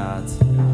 God.